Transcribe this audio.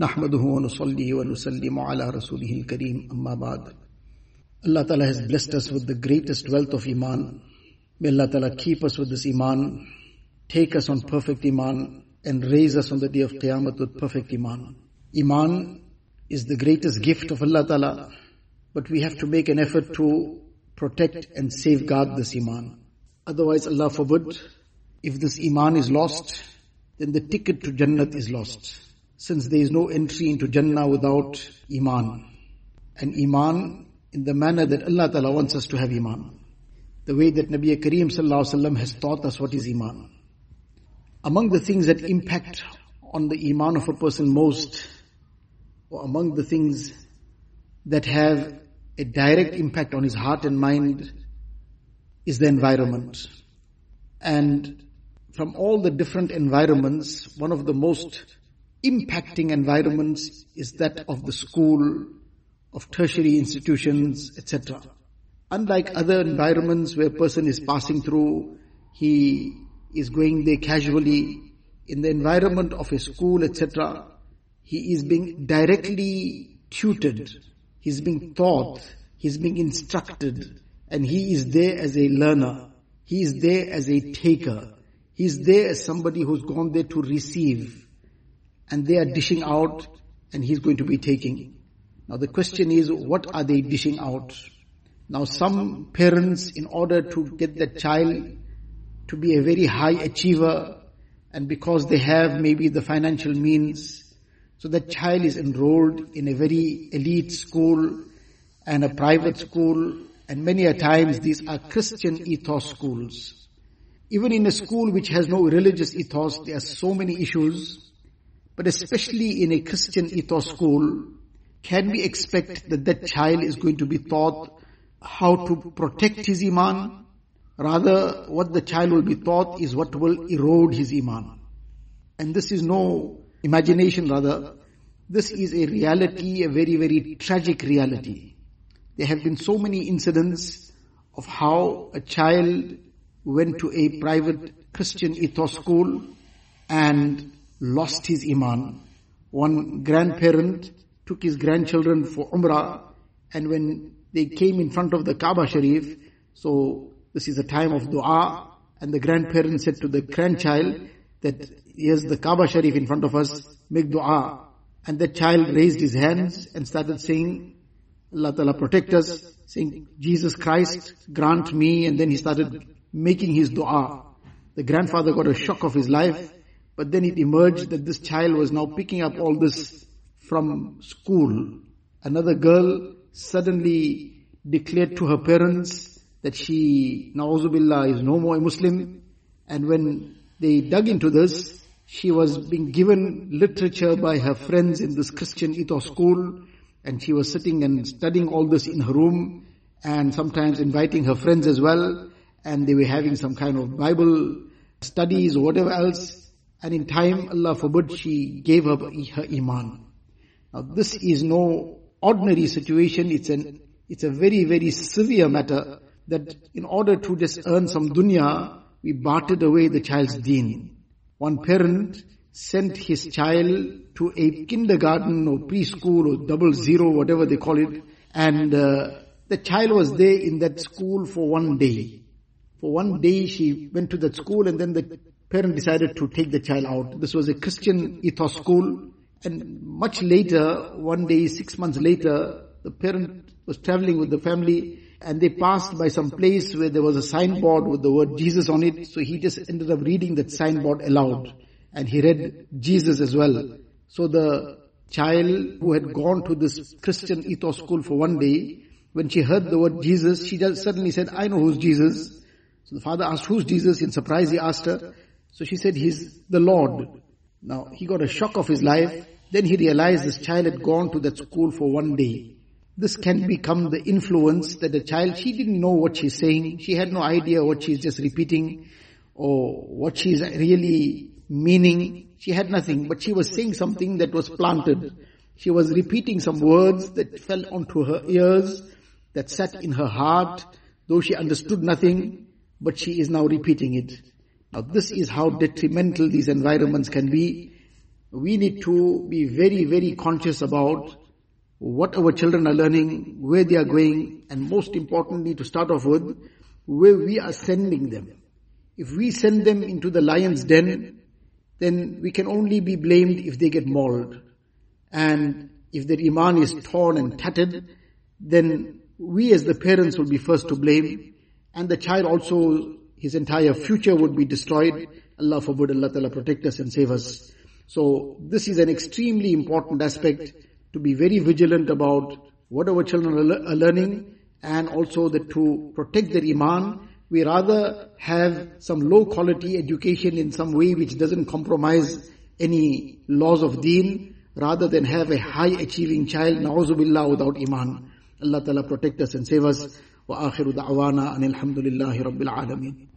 Nahmaduhu wa nusalli wa nusallimu ala rasulihil kareem amma. Allah Ta'ala has blessed us with the greatest wealth of Iman. May Allah Ta'ala keep us with this Iman, take us on perfect Iman and raise us on the day of Qiyamah with perfect Iman. Iman is the greatest gift of Allah Ta'ala, but we have to make an effort to protect and safeguard this Iman. Otherwise Allah forbid, if this Iman is lost, then the ticket to Jannat is lost. Since there is no entry into Jannah without Iman. And Iman in the manner that Allah Ta'ala wants us to have Iman. The way that Nabi Kareem Sallallahu has taught us what is Iman. Among the things that impact on the Iman of a person most, or among the things that have a direct impact on his heart and mind, is the environment. And from all the different environments, one of the most impacting environments is that of the school, of tertiary institutions, etc. Unlike other environments where a person is passing through, he is going there casually, in the environment of a school, etc., he is being directly tutored, he's being taught, he's being instructed, and he is there as a learner, he is there as a taker, he is there as somebody who's gone there to receive, and they are dishing out, and he's going to be taking. Now the question is, what are they dishing out? Now some parents, in order to get the child to be a very high achiever, and because they have maybe the financial means, so that child is enrolled in a very elite school and a private school, and many a times these are Christian ethos schools. Even in a school which has no religious ethos, there are so many issues, but especially in a Christian ethos school, can we expect that that child is going to be taught how to protect his iman? Rather, what the child will be taught is what will erode his iman. And this is no imagination rather. This is a reality, a very, very tragic reality. There have been so many incidents of how a child went to a private Christian ethos school and lost his iman. One grandparent took his grandchildren for Umrah and when they came in front of the Kaaba Sharif, so this is a time of dua and the grandparent said to the grandchild that here's the Kaaba Sharif in front of us, make dua. And the child raised his hands and started saying, Allah Ta'ala protect us, saying, Jesus Christ, grant me, and then he started making his dua. The grandfather got a shock of his life, but then it emerged that this child was now picking up all this from school. Another girl suddenly declared to her parents that she, na'uzubillah, is no more a Muslim. And when they dug into this, she was being given literature by her friends in this Christian ethos school, and she was sitting and studying all this in her room, and sometimes inviting her friends as well, and they were having some kind of Bible studies or whatever else, and in time, Allah forbid, she gave up her iman. Now this is no ordinary situation, it's an, it's a very, very severe matter that in order to just earn some dunya, we bartered away the child's deen. One parent sent his child to a kindergarten or preschool or double zero, whatever they call it, and uh, the child was there in that school for one day. For one day she went to that school and then the parent decided to take the child out. This was a Christian ethos school and much later, one day, six months later, the parent was traveling with the family and they passed by some place where there was a signboard with the word Jesus on it. So he just ended up reading that signboard aloud and he read Jesus as well. So the child who had gone to this Christian ethos school for one day, when she heard the word Jesus, she just suddenly said, I know who's Jesus. So the father asked, who's Jesus? In surprise he asked her. So she said, he's the Lord. Now he got a shock of his life. Then he realized this child had gone to that school for one day. This can become the influence that the child, she didn't know what she's saying. She had no idea what she's just repeating or what she's really meaning. She had nothing, but she was saying something that was planted. She was repeating some words that fell onto her ears, that sat in her heart, though she understood nothing, but she is now repeating it. Now this is how detrimental these environments can be we need to be very, very conscious about what our children are learning, where they are going, and most importantly to start off with, where we are sending them. If we send them into the lion's den, then we can only be blamed if they get mauled. And if their iman is torn and tattered, then we as the parents will be first to blame. And the child also, his entire future would be destroyed. Allah forbid, Allah Ta'ala protect us and save us. So this is an extremely important aspect to be very vigilant about what our children are learning and also that to protect their iman. We rather have some low quality education in some way which doesn't compromise any laws of deen rather than have a high achieving child, na'uzubillah, without iman. Allah Ta'ala protect us and save us. وآخر دعوانا أن الحمد لله رب العالمين